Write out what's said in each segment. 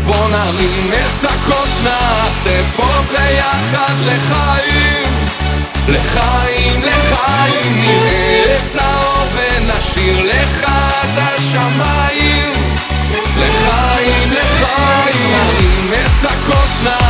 אז בוא נרים את הכוס נעשה פה ביחד לחיים. לחיים, לחיים נראה את האור ונשאיר לך עד השמיים. לחיים, לחיים נרים את הכוס נעשה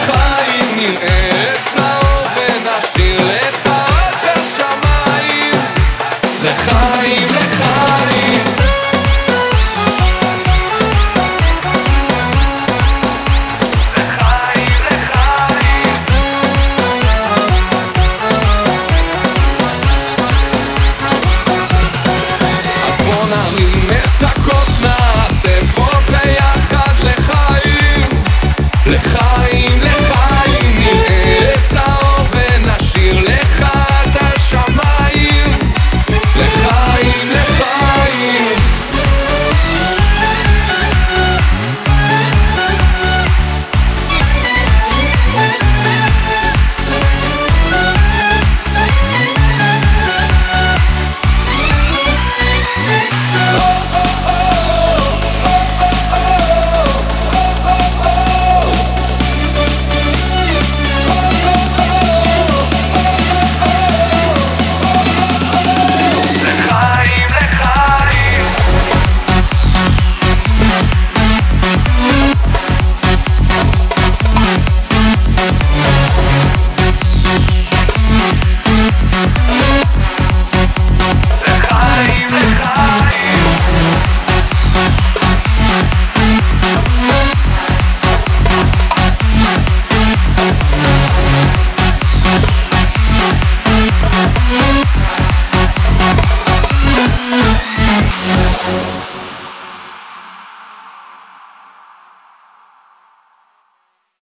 ta kosna